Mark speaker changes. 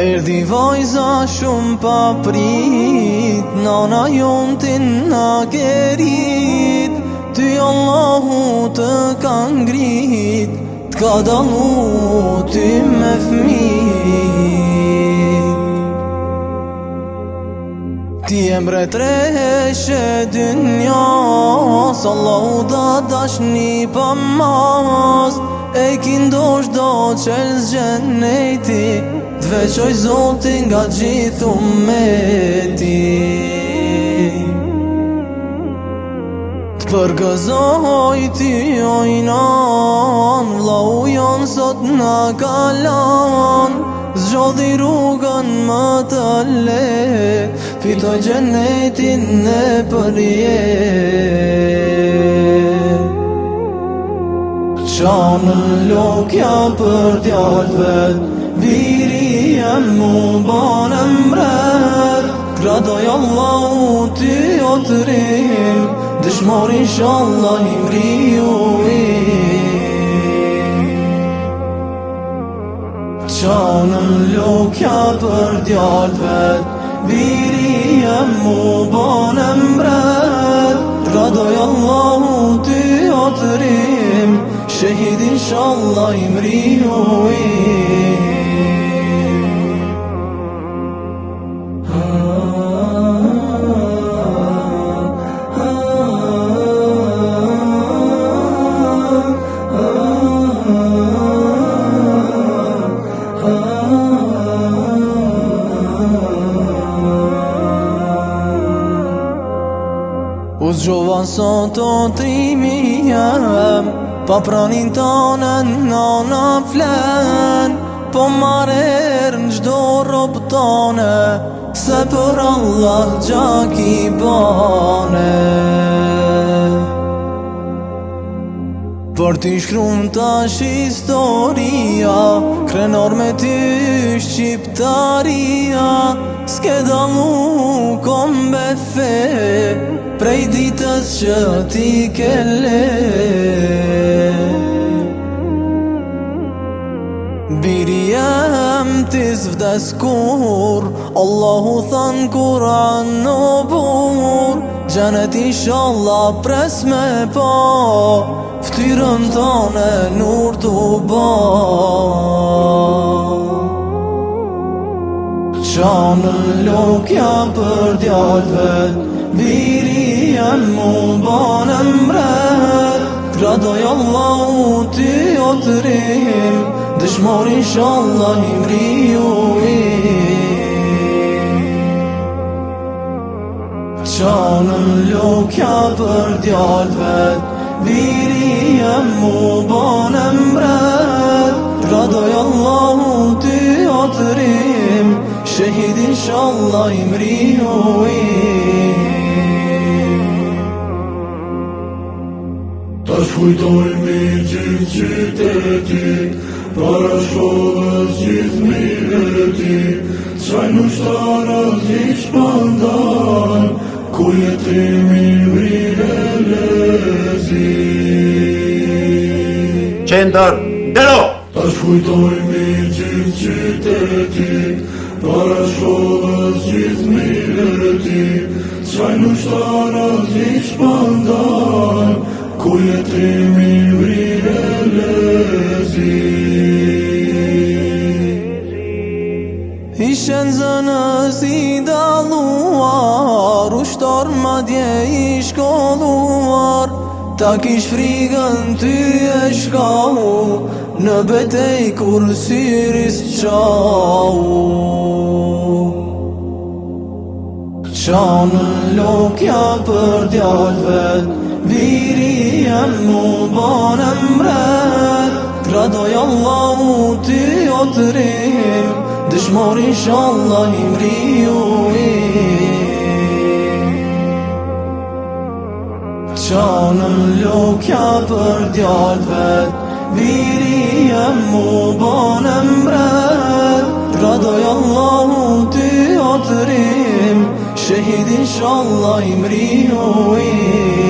Speaker 1: Erdi vajza shumë pa prit Nana jonë ti nga kerit Ty Allahu të kanë grit Ka dalu ti me fmi Ti e mre treheshe dynja Sa lau da dashni pa mas E kindosh do qelë zgjenejti Tveqoj zoti nga gjithu me ti Të përgëzoj ti ojna Kon sot në kalon Zxodhi rrugën më të le Fitoj gjenetin në përje Qa në lokja për djallëve Biri e mu banë mbret Gradoj Allah u ty o të rim Dëshmor ishë imri u im Shonëm lukja për djallë vet Viri jem mu bonem bret Radoj Allahu ty atërim Shehidin shalla imri Uzgjova sot të trimi jem Pa pranin tonë në në flen Po marer në gjdo rob Se për Allah gjak i bane Për t'i shkrum t'ash historia Krenor me t'i shqiptaria S'ke da mu kom befe prej ditës që ti kele Biri jam tis vdes Allahu than kuran në bur Gjanet isha pres me pa po, Ftyrën tane nur të ba Qa në lukja për djallë موضع نمرات رضي الله تيوتريم inşallah إن شاء الله مريومي Canım lokadır diyalvet Biriyem muban emret Radayallahu tiyatrim Şehid inşallah imriyuim shkujtoj me gjithë qyteti, para shkodës gjithë mire ti, qaj në shtarë atë gjithë pandan, ku jetimi mire lezi. Qendër, dero! Ta shkujtoj me gjithë qyteti, para shkodës gjithë mire ti, qaj në shtarë gjithë pandan, ku jetimi mrire lezi Ishen zënë si daluar, ushtor madje dje i shkolluar Ta kish frigën ty e shkau, në betej kur siris qau Qa në lokja për djallë Biriyen mubanem rad Radojallahut i otrim Dëshmor inşallah imri Qanëm lokja për djallë vet Birijem mubanem rad Radojallahut i otrim Şehid inşallah imri